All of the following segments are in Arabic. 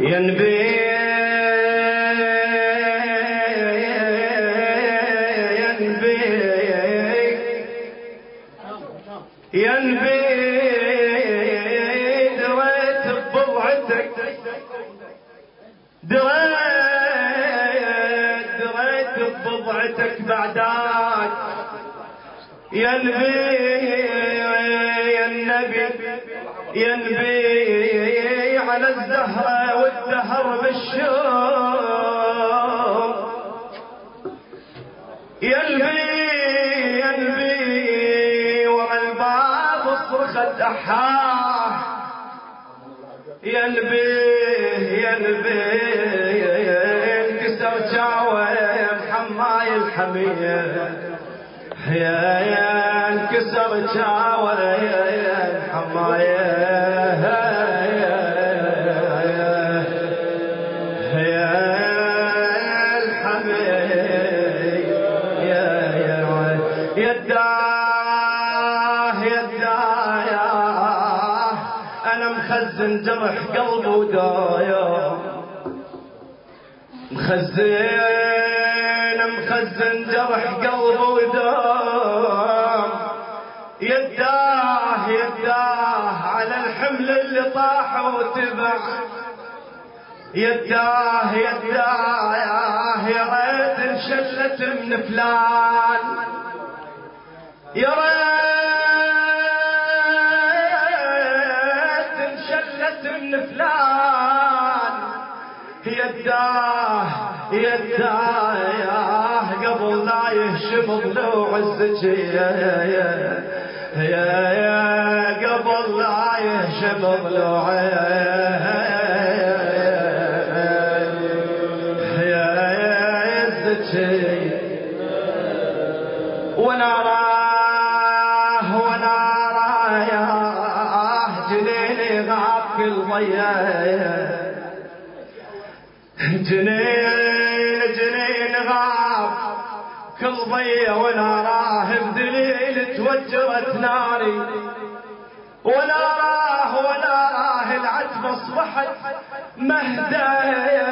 ينبي ينبي دريت بضعتك دريت دريت بضعتك بالشوق ينبي ينبي ورا الباب صرخت أحاه ينبي ينبي انكسر جاوة محماي الحمية يا يا انكسر جاوة يا يا يداه أنا مخزن جرح قلبي ودايا. مخزن مخزن جرح قلبي ودايا. يداه يداه على الحمل اللي طاح وتبع. يداه يداه يا ريت انشلت من فلان. يا ريت من فلان. يداه يداه قبل لا يهشم ضلوع يا يا قبل لا يهشم ضلوعه جنين جنين غاب. كل ضية ونراه بدليل توجرت ناري. ونراه ونراه العتب اصبحت مهداية.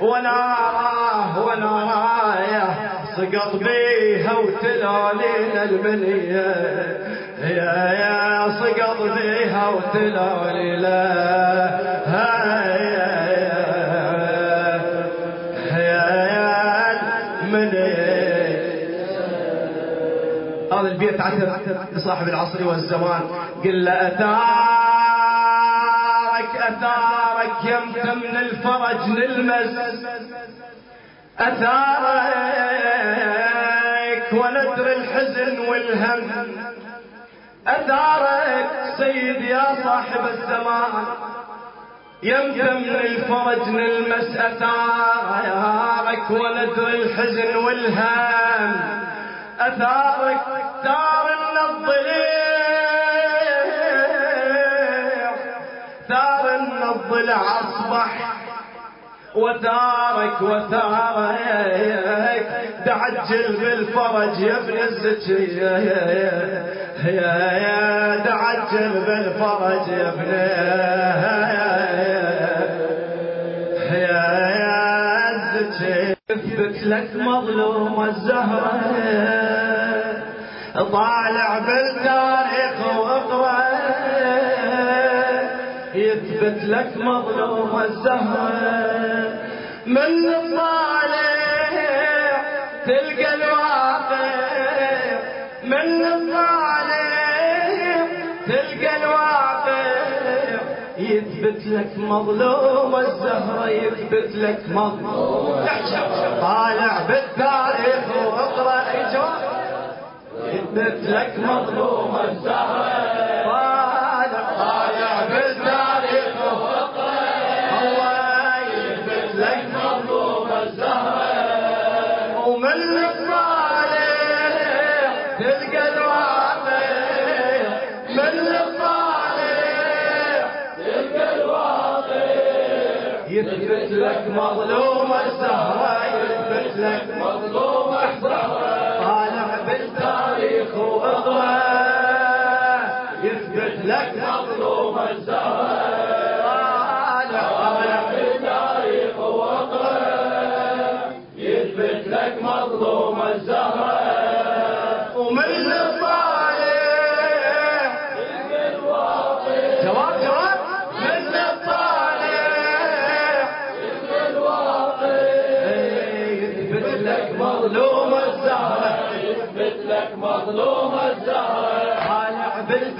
ونراه ونراه سقط بيها وتلالينا المنية يا يا سقط بيها وتلالينا هذا البيت عتب لصاحب العصر والزمان. قل له أثارك أثارك يمت من الفرج نلمس أثارك وندر الحزن والهم. أثارك سيد يا صاحب الزمان. يمت من الفرج نلمس أثارك وندر الحزن والهم أثارك دار الضليع ثار الضلع أصبح وثارك وثارك دعجل بالفرج يا ابن الزكي يا دعجل بالفرج يا ابن يا الزكي اثبت لك مظلوم الزهرة. طالع بالتاريخ واقرأ يثبت لك مظلوم الزهرة. من الطالع تلقى الواقع من الطالع تلقى الواقع. يثبت لك مظلوم الزهرة يثبت لك مظلوم. طالع بالتاريخ وأقرأ اجوا يثبت لك مظلوم الزهرة. مظلوم الزهرة يثبت لك مظلوم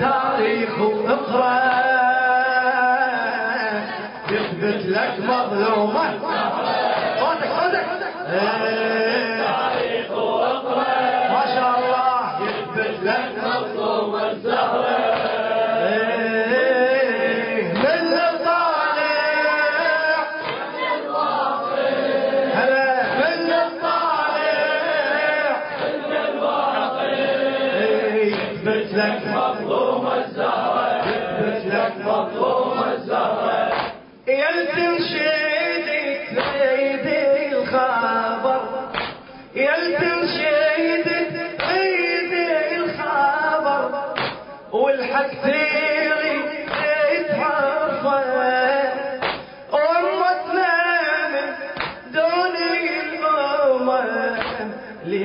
طالع بالتاريخ واقرا يثبت لك مظلومة. صوتك صوتك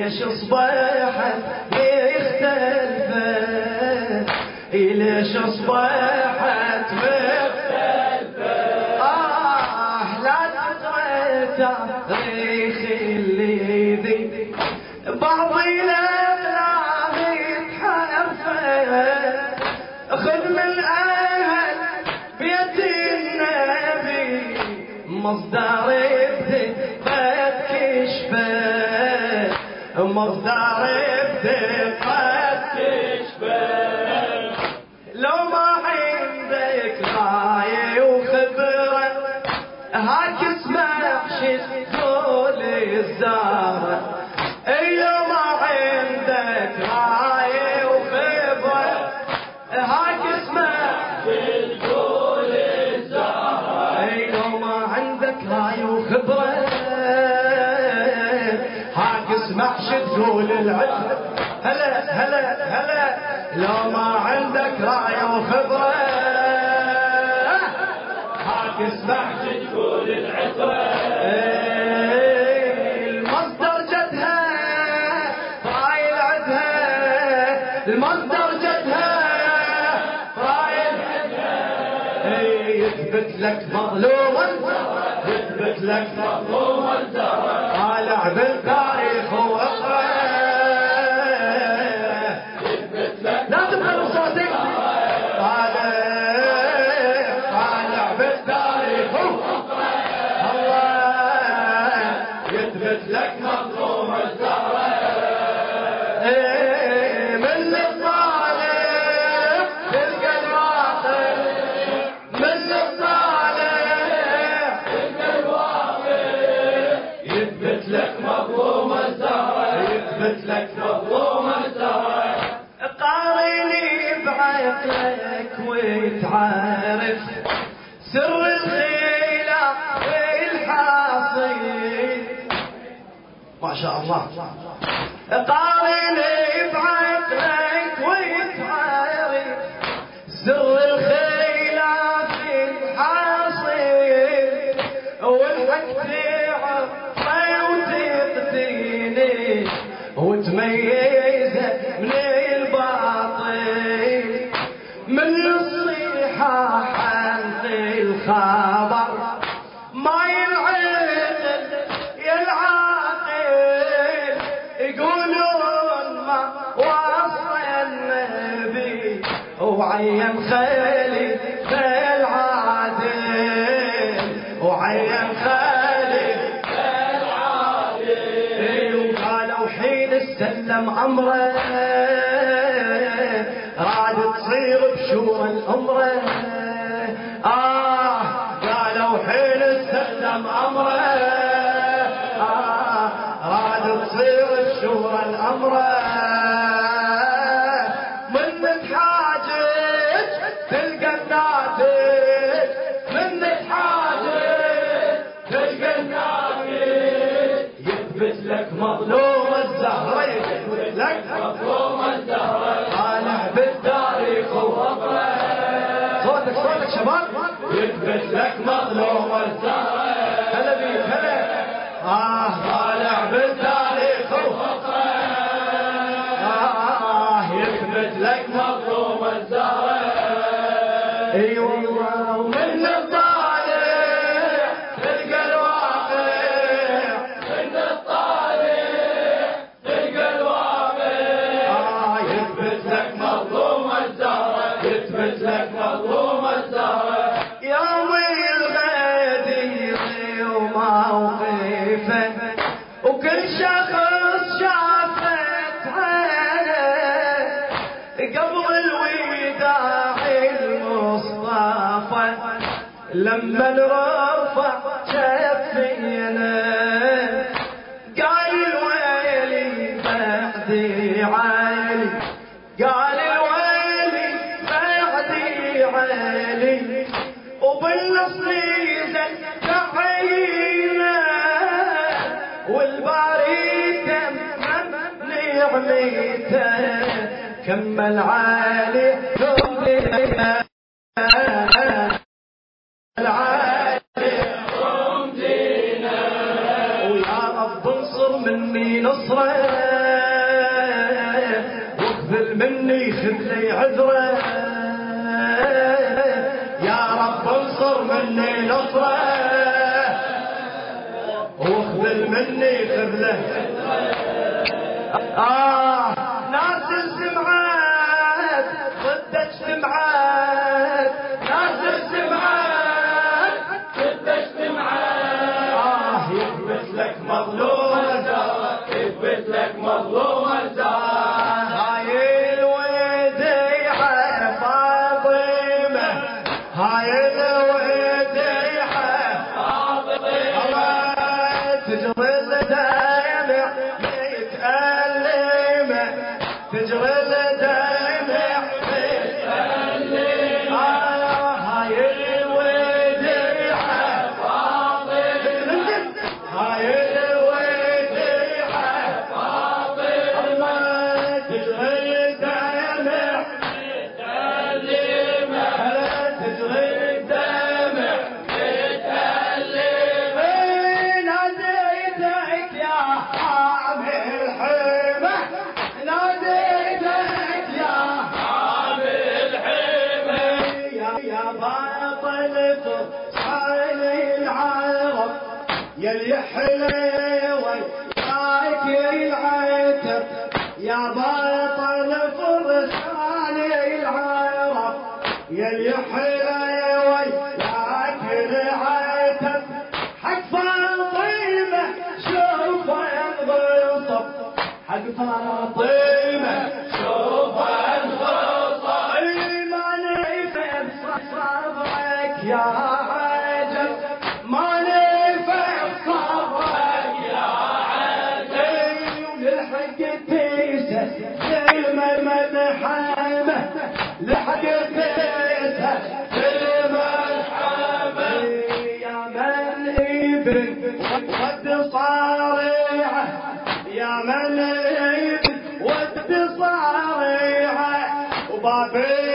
ليش اصبحت يختلفت ليش اصبحت مختلفة آه لا تقرأ تاريخ اللي ذي. بعض الأبلاغ يتحرفه خذ من أهل بيت النبي. مصدر مصدر قد تقول العترة هلا هلا هلا. لو ما عندك راية وخبرة. هاك اسمع. تقول العترة المصدر جدها. راي العدها المصدر جدها. راي العدها يثبت لك مظلوم. يثبت لك مظلوم. طالع بالتاريخ لك مظلوم الزهرة من الطالع تلقى الواقع من الطالع تلقى الواقع يثبت لك مظلوم الزهرة يثبت لك مظلوم الزهرة قارني بعقلك وتعرف ما شاء الله. قارني بعقلك وصل النبي وعين خالي العادل وعين خالي وقالوا حين استلم امره راد تصير بشور الامره آه قالوا حين استلم امره آه راد تصير بشور الامره من تحاجج تلقى الناتج. من تحاجج تلقى الناتج. يثبت لك مظلوم الزهرة يثبت لك مظلوم الزهرة طالع بالتاريخ وخبره صوتك صوتك شباب. يثبت لك مظلوم الزهرة يثبت لك مظلوم الزهرة. اي كم العالي ثقلنا العالي ويا رب انصر مني نصره واخذل مني خذلي عذره. يا رب انصر مني نصره واخذل مني خذله. آه. higher than يا حليوي رايك العتب يا باطل فرسان العرب يا الحليوي رايك العتب حق فاطمة شوف انغصب حق فاطمة شوف انغصب ما نعرف صبرك يا بات ہے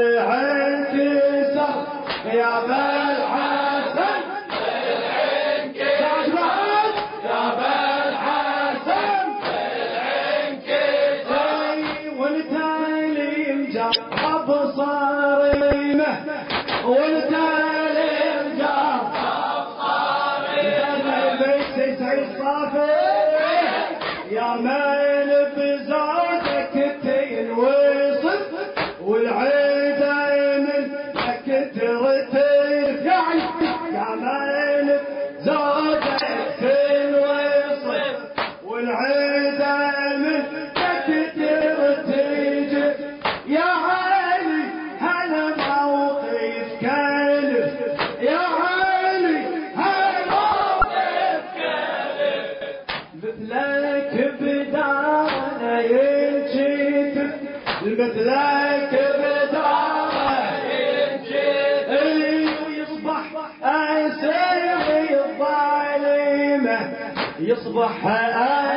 العين تسخ يا بني يصبح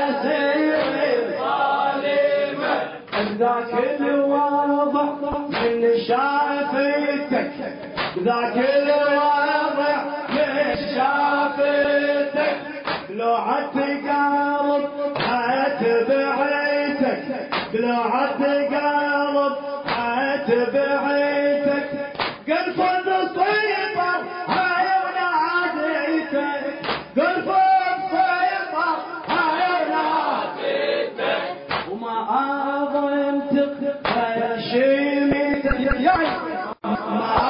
أسير ظالمة ذاك الواضح من شافتك. ذاك الواضح من شافتك. لو عتقارب أتبعتك لو عتقارب أتبعتك Yahya.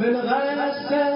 من غير السلام